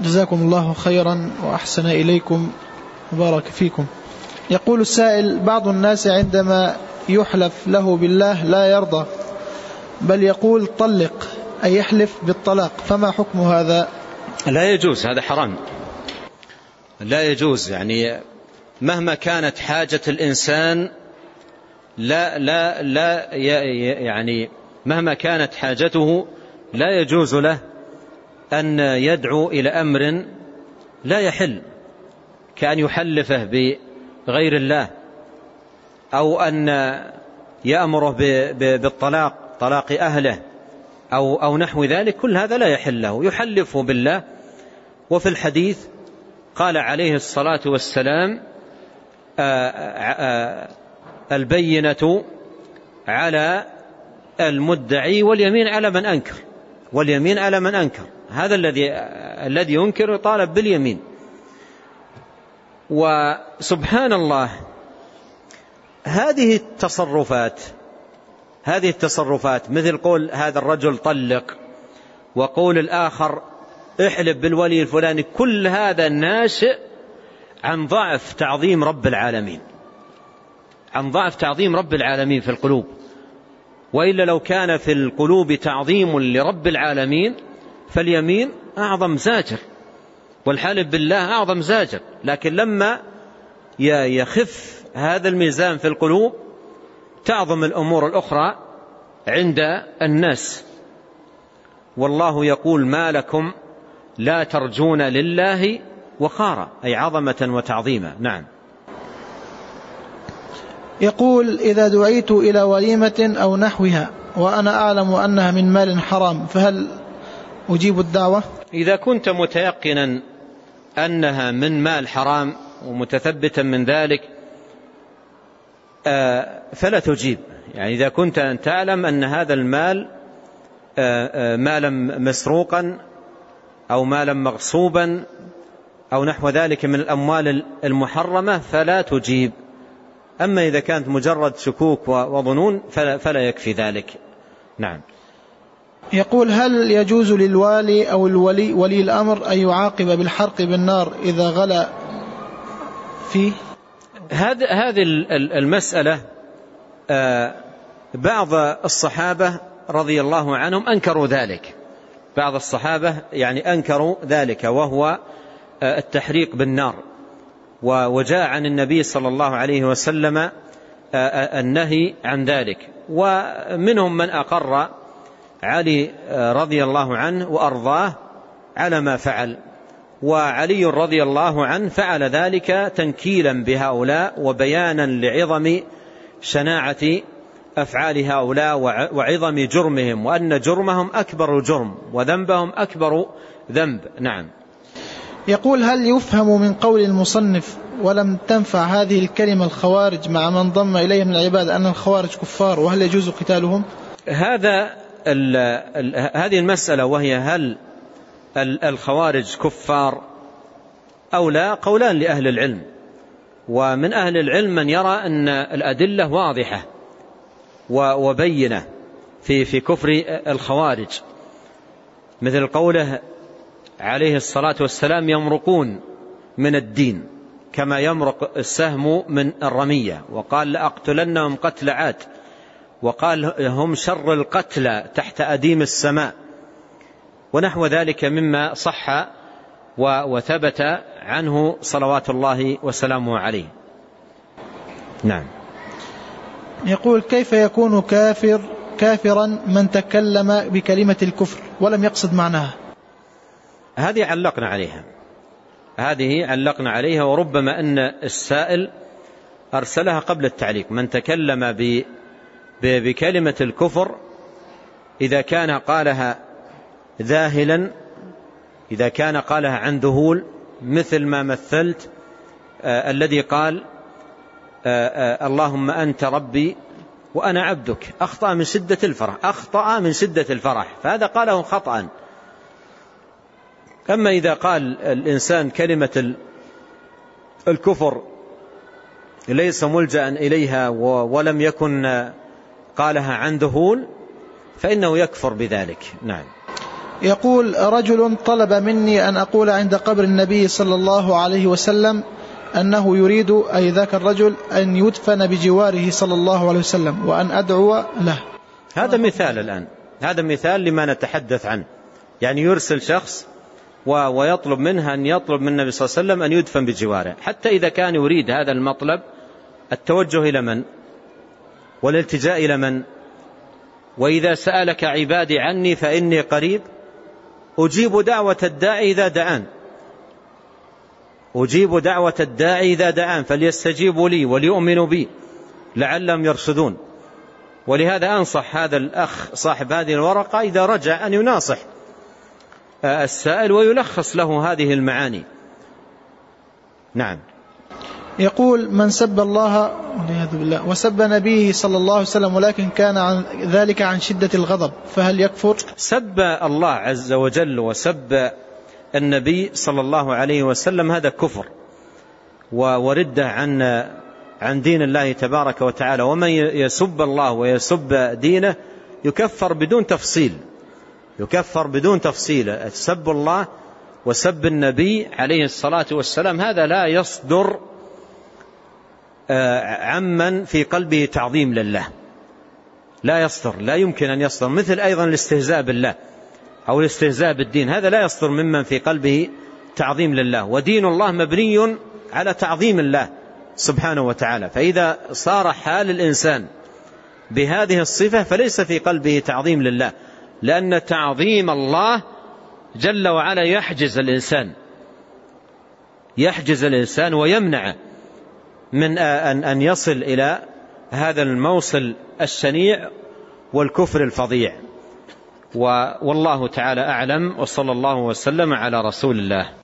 جزاكم الله خيرا وأحسن إليكم. وبارك فيكم. يقول السائل بعض الناس عندما يحلف له بالله لا يرضى بل يقول طلق أي يحلف بالطلاق فما حكم هذا؟ لا يجوز هذا حرام. لا يجوز يعني مهما كانت حاجة الإنسان لا لا لا يعني مهما كانت حاجته لا يجوز له أن يدعو إلى أمر لا يحل كأن يحلفه بغير الله أو أن يأمره بالطلاق طلاق أهله أو, أو نحو ذلك كل هذا لا يحل له. يحلفه بالله. وفي الحديث قال عليه الصلاة والسلام البينة على المدعي واليمين على من أنكر واليمين على من أنكر. هذا الذي الذي ينكر يطالب باليمين. وسبحان الله هذه التصرفات هذه التصرفات مثل قول هذا الرجل طلق وقول الآخر احلف بالولي الفلاني كل هذا ناشئ عن ضعف تعظيم رب العالمين. عن ضعف تعظيم رب العالمين في القلوب. وإلا لو كان في القلوب تعظيم لرب العالمين فاليمين أعظم زاجر والحالف بالله أعظم زاجر. لكن لما يخف هذا الميزان في القلوب تعظم الأمور الأخرى عند الناس. والله يقول ما لكم لا ترجون لله وقارا أي عظمة وتعظيما. نعم. يقول إذا دعيت إلى وليمة أو نحوها وأنا أعلم أنها من مال حرام فهل أجيب الدعوة؟ إذا كنت متيقنا أنها من مال حرام ومتثبتا من ذلك آه، فلا تجيب. يعني إذا كنت أن تعلم أن هذا المال آه، آه، مالا مسروقا أو مالا مغصوبا أو نحو ذلك من الأموال المحرمة فلا تجيب. أما إذا كانت مجرد شكوك وظنون فلا, فلا يكفي ذلك. نعم. يقول هل يجوز للوالي أو الولي ولي الأمر أن يعاقب بالحرق بالنار إذا غلى فيه؟ هذه المسألة آه، بعض الصحابة رضي الله عنهم أنكروا ذلك. بعض الصحابة يعني أنكروا ذلك وهو آه، التحريق بالنار. وجاء عن النبي صلى الله عليه وسلم آه، النهي عن ذلك. ومنهم من أقر علي رضي الله عنه وأرضاه على ما فعل. وعلي رضي الله عنه فعل ذلك تنكيلا بهؤلاء وبيانا لعظم شناعة أفعال هؤلاء وعظم جرمهم وأن جرمهم أكبر جرم وذنبهم أكبر ذنب. نعم. يقول هل يفهم من قول المصنف ولم تنفع هذه الكلمة الخوارج مع من ضم إليهم من العباد أن الخوارج كفار وهل يجوز قتالهم؟ هذا هذه المسألة وهي هل الخوارج كفار أو لا؟ قولان لأهل العلم. ومن أهل العلم من يرى أن الأدلة واضحة وبينة في في كفر الخوارج. مثل قوله عليه الصلاة والسلام يمرقون من الدين كما يمرق السهم من الرمية وقال لأقتلنهم قتل عاد. وقال هم شر القتلى تحت أديم السماء. ونحو ذلك مما صح وثبت عنه صلوات الله وسلامه عليه. نعم. يقول كيف يكون كافر كافرا من تكلم بكلمة الكفر ولم يقصد معناها؟ هذه علقنا عليها. هذه علقنا عليها وربما أن السائل أرسلها قبل التعليق. من تكلم بكلمة الكفر إذا كان قالها ذاهلا إذا كان قالها عن ذهول مثل ما مثلت آه الذي قال آه آه اللهم أنت ربي وأنا عبدك. أخطأ من شدة الفرح أخطأ من شدة الفرح فهذا قاله خطأ. أما إذا قال الإنسان كلمة الكفر ليس ملجأ إليها ولم يكن قالها عن ذهول فإنه يكفر بذلك. نعم. يقول رجل طلب مني أن أقول عند قبر النبي صلى الله عليه وسلم أنه يريد أي ذاك الرجل أن يدفن بجواره صلى الله عليه وسلم وأن أدعو له. هذا مثال الآن. هذا مثال لما نتحدث عنه. يعني يرسل شخص ويطلب منها أن يطلب من النبي صلى الله عليه وسلم أن يدفن بجواره. حتى إذا كان يريد هذا المطلب التوجه إلى من؟ والالتجاء إلى من؟ وإذا سألك عبادي عني فإني قريب أجيب دعوة الداعي إذا دعان. أجيب دعوة الداعي إذا دعان فليستجيبوا لي وليؤمنوا بي لعلهم يرشدون. ولهذا أنصح هذا الأخ صاحب هذه الورقة إذا رجع أن يناصح السائل ويلخص له هذه المعاني. نعم. يقول من سب الله والعياذ بالله وسب نبيه صلى الله عليه وسلم ولكن كان عن ذلك عن شدة الغضب فهل يكفر؟ سب الله عز وجل وسب النبي صلى الله عليه وسلم هذا كفر وردة عن عن دين الله تبارك وتعالى ومن يسب الله ويسب دينه يكفر بدون تفصيل يكفر بدون تفصيل سب الله وسب النبي عليه الصلاة والسلام هذا لا يصدر عمن في قلبه تعظيم لله. لا يصدر لا يمكن أن يصدر مثل أيضا الاستهزاء بالله أو الاستهزاء بالدين. هذا لا يصدر ممن في قلبه تعظيم لله. ودين الله مبني على تعظيم الله سبحانه وتعالى. فإذا صار حال الإنسان بهذه الصفة فليس في قلبه تعظيم لله لأن تعظيم الله جل وعلا يحجز الإنسان يحجز الإنسان ويمنعه. من أن يصل إلى هذا الموصل الشنيع والكفر الفظيع. والله تعالى أعلم وصلى الله وسلم على رسول الله.